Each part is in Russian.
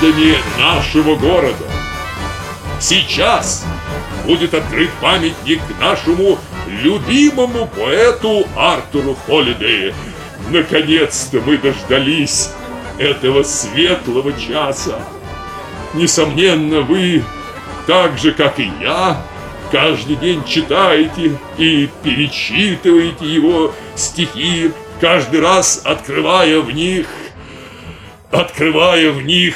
граждане нашего города, сейчас будет открыт памятник нашему любимому поэту Артуру Холидею. Наконец-то мы дождались этого светлого часа. Несомненно, вы, так же, как и я, каждый день читаете и перечитываете его стихи, каждый раз открывая в них, открывая в них...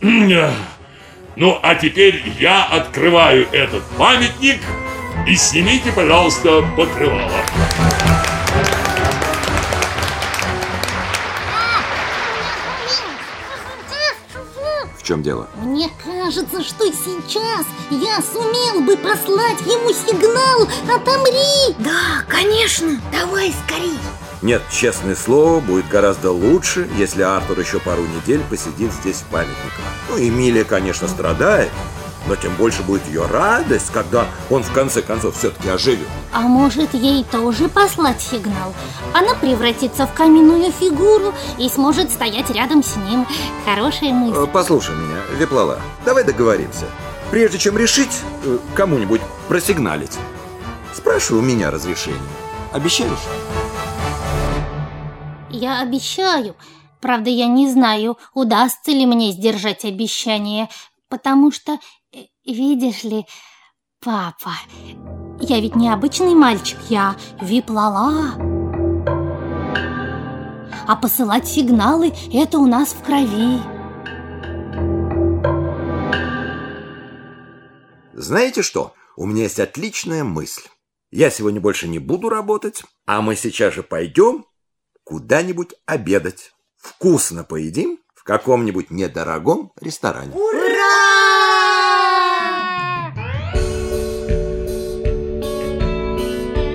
Ну, а теперь я открываю этот памятник и снимите, пожалуйста, покрывало. В чем дело? Мне кажется, что сейчас я сумел бы послать ему сигнал «Отомри!» Да, конечно, давай скорей нет, честное слово, будет гораздо лучше, если Артур еще пару недель посидит здесь в памятниках. Ну, Эмилия, конечно, страдает, но тем больше будет ее радость, когда он в конце концов все-таки оживет. А может ей тоже послать сигнал? Она превратится в каменную фигуру и сможет стоять рядом с ним. Хорошая мысль. Э, послушай меня, Веплала, давай договоримся. Прежде чем решить э, кому-нибудь просигналить, спрашивай у меня разрешение. Обещаешь? Я обещаю. Правда, я не знаю, удастся ли мне сдержать обещание, потому что, э, видишь ли, папа, я ведь не обычный мальчик, я виплала. А посылать сигналы – это у нас в крови. Знаете что? У меня есть отличная мысль. Я сегодня больше не буду работать, а мы сейчас же пойдем куда-нибудь обедать. Вкусно поедим в каком-нибудь недорогом ресторане. Ура!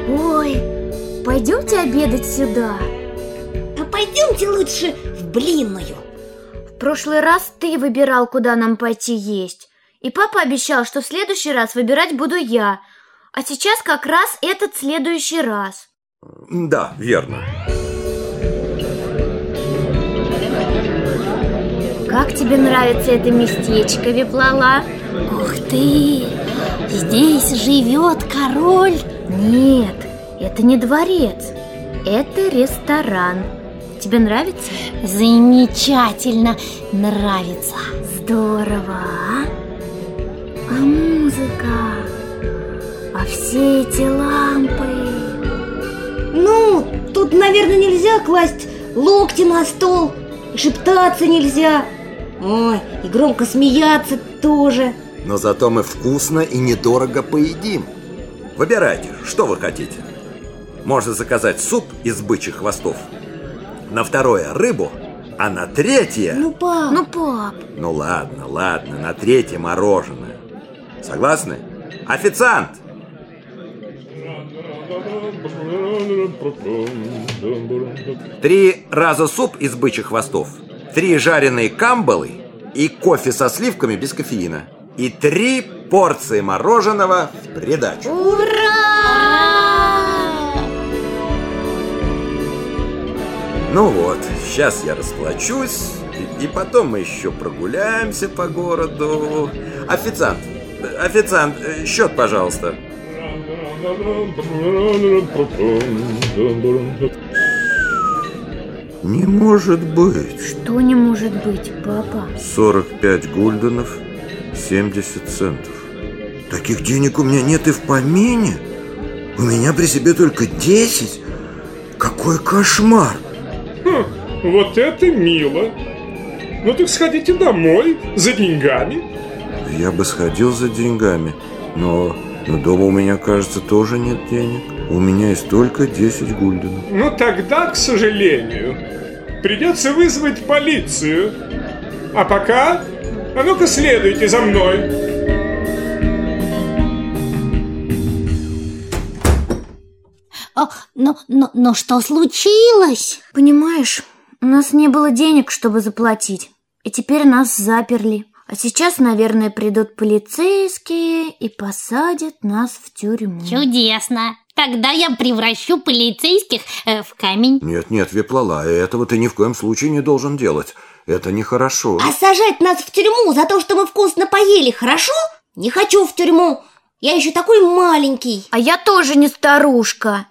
Ой, пойдемте обедать сюда. А пойдемте лучше в блинную. В прошлый раз ты выбирал, куда нам пойти есть. И папа обещал, что в следующий раз выбирать буду я. А сейчас как раз этот следующий раз. Да, верно. Как тебе нравится это местечко, Виплала? Ух ты! Здесь живет король? Нет, это не дворец. Это ресторан. Тебе нравится? Замечательно нравится. Здорово, а? А музыка? А все эти лампы? Ну, тут, наверное, нельзя класть локти на стол. Шептаться нельзя. Ой, и громко смеяться тоже Но зато мы вкусно и недорого поедим Выбирайте, что вы хотите Можно заказать суп из бычьих хвостов На второе рыбу, а на третье... Ну, пап! Ну, пап! Ну, ладно, ладно, на третье мороженое Согласны? Официант! Три раза суп из бычьих хвостов три жареные камбалы и кофе со сливками без кофеина. И три порции мороженого в придачу. Ура! Ну вот, сейчас я расплачусь, и, и потом мы еще прогуляемся по городу. Официант, официант, счет, пожалуйста. Не может быть. Что не может быть, папа? 45 гульденов, 70 центов. Таких денег у меня нет и в помине. У меня при себе только 10. Какой кошмар! Хм, вот это мило. Ну так сходите домой за деньгами. Я бы сходил за деньгами, но, но дома у меня, кажется, тоже нет денег. У меня есть только 10 гульденов. Ну тогда, к сожалению, придется вызвать полицию. А пока, а ну-ка следуйте за мной. О, но, но, но что случилось? Понимаешь, у нас не было денег, чтобы заплатить. И теперь нас заперли. А сейчас, наверное, придут полицейские и посадят нас в тюрьму. Чудесно. Тогда я превращу полицейских э, в камень. Нет, нет, Веплала, этого ты ни в коем случае не должен делать. Это нехорошо. А сажать нас в тюрьму за то, что мы вкусно поели, хорошо? Не хочу в тюрьму. Я еще такой маленький. А я тоже не старушка.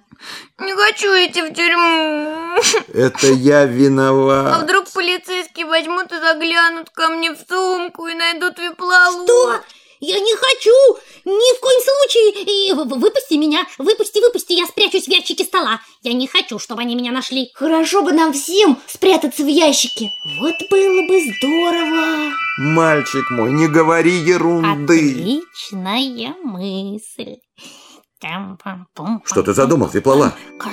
Не хочу идти в тюрьму. Это я А виноват. вдруг полицейские возьмут и заглянут ко мне в сумку и найдут виплаву? Что? Я не хочу! Ни в коем случае! И вы- вы- выпусти меня! Выпусти, выпусти! Я спрячусь в ящике стола! Я не хочу, чтобы они меня нашли! Хорошо бы нам всем спрятаться в ящике. Вот было бы здорово. Мальчик мой, не говори ерунды. Отличная мысль. Что ты задумал? Карапур-пара-пара.